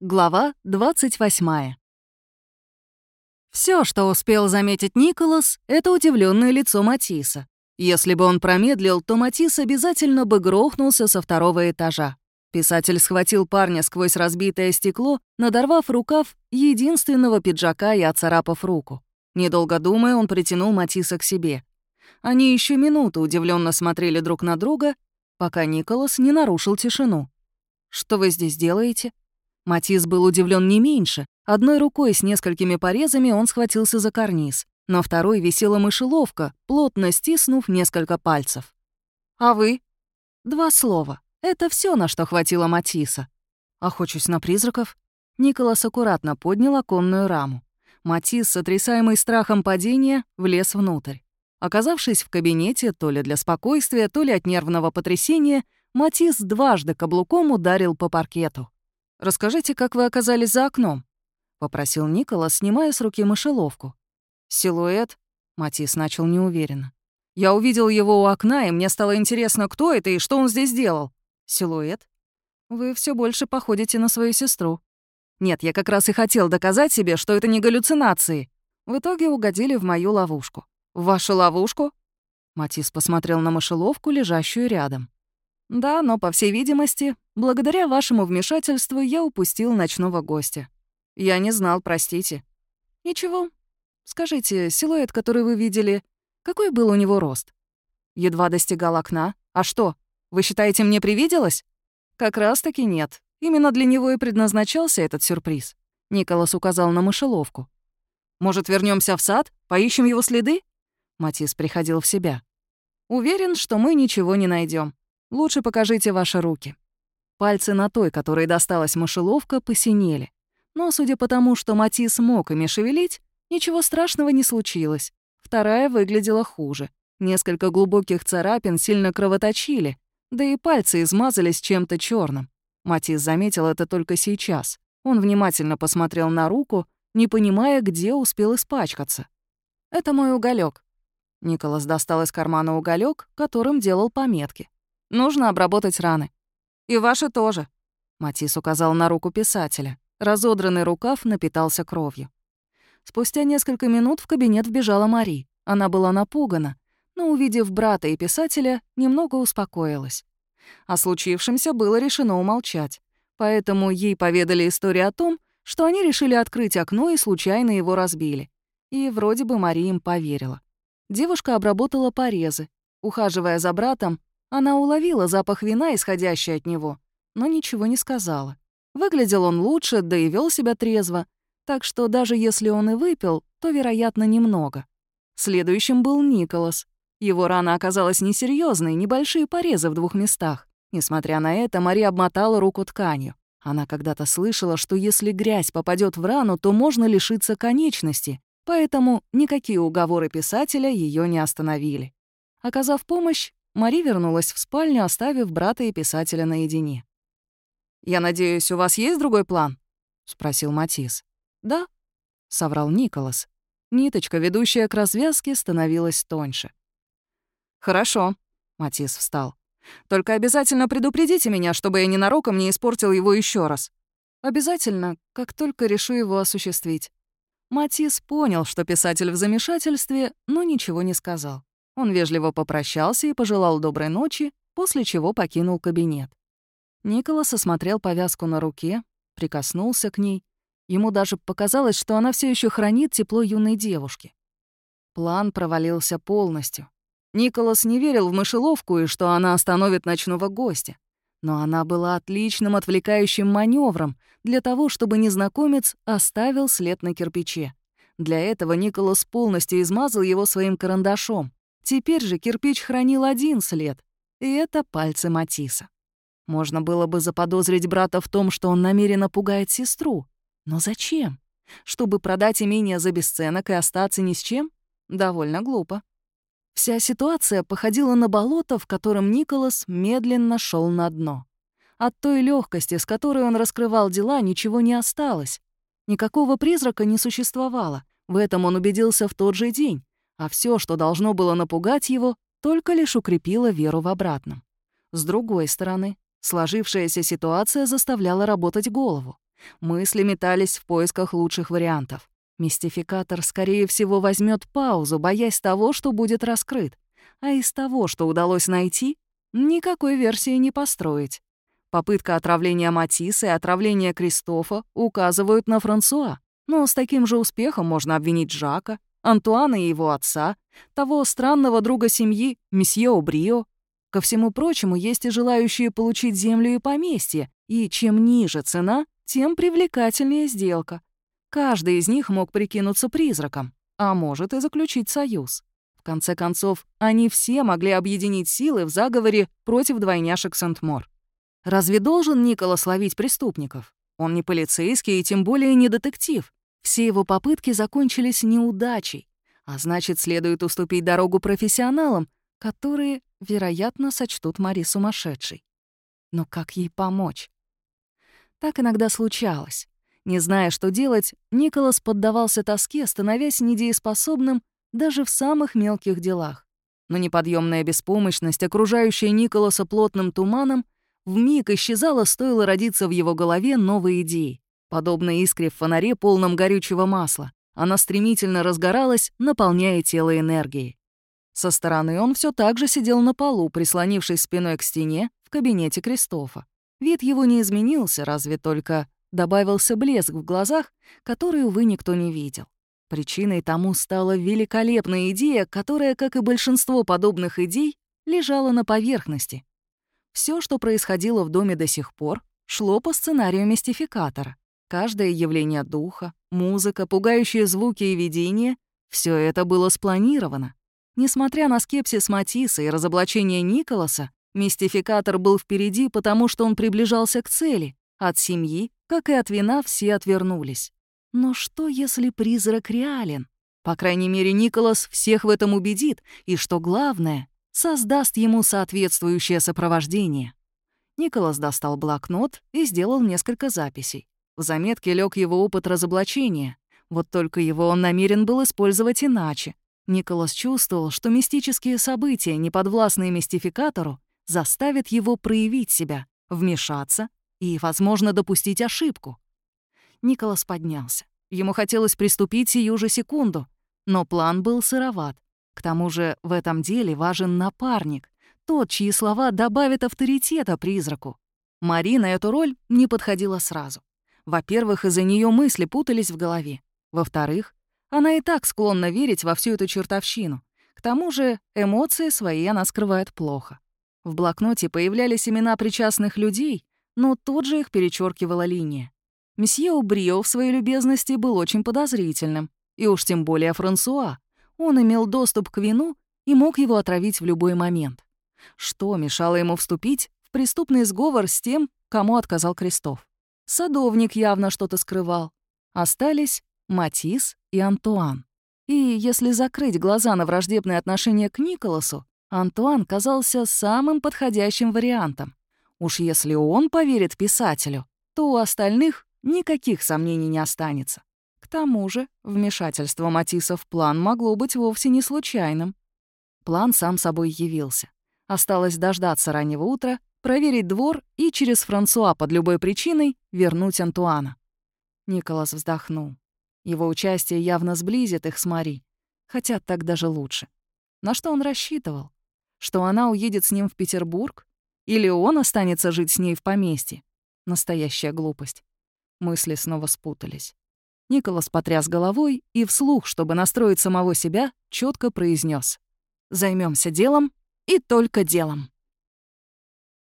Глава 28. Все, что успел заметить Николас, это удивленное лицо Матисса. Если бы он промедлил, то Матис обязательно бы грохнулся со второго этажа. Писатель схватил парня сквозь разбитое стекло, надорвав рукав единственного пиджака и оцарапав руку. Недолго думая, он притянул Матисса к себе. Они еще минуту удивленно смотрели друг на друга, пока Николас не нарушил тишину. «Что вы здесь делаете?» Матис был удивлен не меньше. Одной рукой с несколькими порезами он схватился за карниз. На второй висела мышеловка, плотно стиснув несколько пальцев. «А вы?» «Два слова. Это все, на что хватило Матиса. Охочусь на призраков?» Николас аккуратно поднял оконную раму. Матис, сотрясаемый страхом падения, влез внутрь. Оказавшись в кабинете, то ли для спокойствия, то ли от нервного потрясения, Матис дважды каблуком ударил по паркету. «Расскажите, как вы оказались за окном?» — попросил Николас, снимая с руки мышеловку. «Силуэт?» — Матис начал неуверенно. «Я увидел его у окна, и мне стало интересно, кто это и что он здесь делал». «Силуэт?» «Вы все больше походите на свою сестру». «Нет, я как раз и хотел доказать себе, что это не галлюцинации. В итоге угодили в мою ловушку». «В вашу ловушку?» Матис посмотрел на мышеловку, лежащую рядом. «Да, но, по всей видимости, благодаря вашему вмешательству я упустил ночного гостя. Я не знал, простите». «Ничего. Скажите, силуэт, который вы видели, какой был у него рост?» «Едва достигал окна. А что, вы считаете, мне привиделось?» «Как раз-таки нет. Именно для него и предназначался этот сюрприз». Николас указал на мышеловку. «Может, вернемся в сад? Поищем его следы?» Матис приходил в себя. «Уверен, что мы ничего не найдем. Лучше покажите ваши руки». Пальцы на той, которой досталась мышеловка, посинели. Но, судя по тому, что Матис мог ими шевелить, ничего страшного не случилось. Вторая выглядела хуже. Несколько глубоких царапин сильно кровоточили, да и пальцы измазались чем-то черным. Матис заметил это только сейчас. Он внимательно посмотрел на руку, не понимая, где успел испачкаться. «Это мой уголек. Николас достал из кармана уголек, которым делал пометки. Нужно обработать раны. И ваши тоже. Матис указал на руку писателя. Разодранный рукав напитался кровью. Спустя несколько минут в кабинет вбежала Мари. Она была напугана, но, увидев брата и писателя, немного успокоилась. О случившемся было решено умолчать, поэтому ей поведали историю о том, что они решили открыть окно и случайно его разбили. И вроде бы Мари им поверила. Девушка обработала порезы. Ухаживая за братом, она уловила запах вина, исходящий от него, но ничего не сказала. Выглядел он лучше, да и вел себя трезво, так что даже если он и выпил, то, вероятно, немного. Следующим был Николас. Его рана оказалась несерьезной, небольшие порезы в двух местах. Несмотря на это, Мари обмотала руку тканью. Она когда-то слышала, что если грязь попадет в рану, то можно лишиться конечности, поэтому никакие уговоры писателя ее не остановили. Оказав помощь, Мари вернулась в спальню, оставив брата и писателя наедине. «Я надеюсь, у вас есть другой план?» — спросил Матис. «Да», — соврал Николас. Ниточка, ведущая к развязке, становилась тоньше. «Хорошо», — Матис встал. «Только обязательно предупредите меня, чтобы я ненароком не испортил его еще раз. Обязательно, как только решу его осуществить». Матис понял, что писатель в замешательстве, но ничего не сказал. Он вежливо попрощался и пожелал доброй ночи, после чего покинул кабинет. Николас осмотрел повязку на руке, прикоснулся к ней. Ему даже показалось, что она все еще хранит тепло юной девушки. План провалился полностью. Николас не верил в мышеловку и что она остановит ночного гостя. Но она была отличным отвлекающим маневром для того, чтобы незнакомец оставил след на кирпиче. Для этого Николас полностью измазал его своим карандашом. Теперь же кирпич хранил один след, и это пальцы Матисса. Можно было бы заподозрить брата в том, что он намеренно пугает сестру. Но зачем? Чтобы продать имение за бесценок и остаться ни с чем? Довольно глупо. Вся ситуация походила на болото, в котором Николас медленно шел на дно. От той легкости, с которой он раскрывал дела, ничего не осталось. Никакого призрака не существовало. В этом он убедился в тот же день, а все, что должно было напугать его, только лишь укрепило веру в обратном. С другой стороны, сложившаяся ситуация заставляла работать голову. Мысли метались в поисках лучших вариантов. Мистификатор, скорее всего, возьмет паузу, боясь того, что будет раскрыт. А из того, что удалось найти, никакой версии не построить. Попытка отравления Матисса и отравления Кристофа указывают на Франсуа. Но с таким же успехом можно обвинить Жака, Антуана и его отца, того странного друга семьи, месье Обрио. Ко всему прочему, есть и желающие получить землю и поместье, и чем ниже цена, тем привлекательнее сделка. Каждый из них мог прикинуться призраком, а может и заключить союз. В конце концов, они все могли объединить силы в заговоре против двойняшек Сент-Мор. Разве должен Николас ловить преступников? Он не полицейский и тем более не детектив. Все его попытки закончились неудачей, а значит, следует уступить дорогу профессионалам, которые, вероятно, сочтут Мари сумасшедшей. Но как ей помочь? Так иногда случалось. Не зная, что делать, Николас поддавался тоске, становясь недееспособным даже в самых мелких делах. Но неподъемная беспомощность, окружающая Николаса плотным туманом, вмиг исчезала, стоило родиться в его голове новой идеи. Подобно искре в фонаре, полном горючего масла, она стремительно разгоралась, наполняя тело энергией. Со стороны он все так же сидел на полу, прислонившись спиной к стене в кабинете Кристофа. Вид его не изменился, разве только добавился блеск в глазах, который, увы, никто не видел. Причиной тому стала великолепная идея, которая, как и большинство подобных идей, лежала на поверхности. Все, что происходило в доме до сих пор, шло по сценарию мистификатора. Каждое явление духа, музыка, пугающие звуки и видения — все это было спланировано. Несмотря на скепсис Матисса и разоблачение Николаса, мистификатор был впереди, потому что он приближался к цели. От семьи, как и от вина, все отвернулись. Но что, если призрак реален? По крайней мере, Николас всех в этом убедит, и, что главное, создаст ему соответствующее сопровождение. Николас достал блокнот и сделал несколько записей. В заметке лег его опыт разоблачения. Вот только его он намерен был использовать иначе. Николас чувствовал, что мистические события, неподвластные мистификатору, заставят его проявить себя, вмешаться и, возможно, допустить ошибку. Николас поднялся. Ему хотелось приступить сию же секунду, но план был сыроват. К тому же в этом деле важен напарник, тот, чьи слова добавят авторитета призраку. Марина эту роль не подходила сразу. Во-первых, из-за нее мысли путались в голове. Во-вторых, она и так склонна верить во всю эту чертовщину. К тому же эмоции свои она скрывает плохо. В блокноте появлялись имена причастных людей, но тут же их перечеркивала линия. Месье Убрио в своей любезности был очень подозрительным, и уж тем более Франсуа. Он имел доступ к вину и мог его отравить в любой момент. Что мешало ему вступить в преступный сговор с тем, кому отказал Крестов? Садовник явно что-то скрывал. Остались Матис и Антуан. И если закрыть глаза на враждебные отношения к Николасу, Антуан казался самым подходящим вариантом. Уж если он поверит писателю, то у остальных никаких сомнений не останется. К тому же вмешательство Матисса в план могло быть вовсе не случайным. План сам собой явился. Осталось дождаться раннего утра проверить двор и через Франсуа под любой причиной вернуть Антуана. Николас вздохнул. Его участие явно сблизит их с Мари, хотя так даже лучше. На что он рассчитывал? Что она уедет с ним в Петербург? Или он останется жить с ней в поместье? Настоящая глупость. Мысли снова спутались. Николас потряс головой и вслух, чтобы настроить самого себя, четко произнес: Займемся делом и только делом.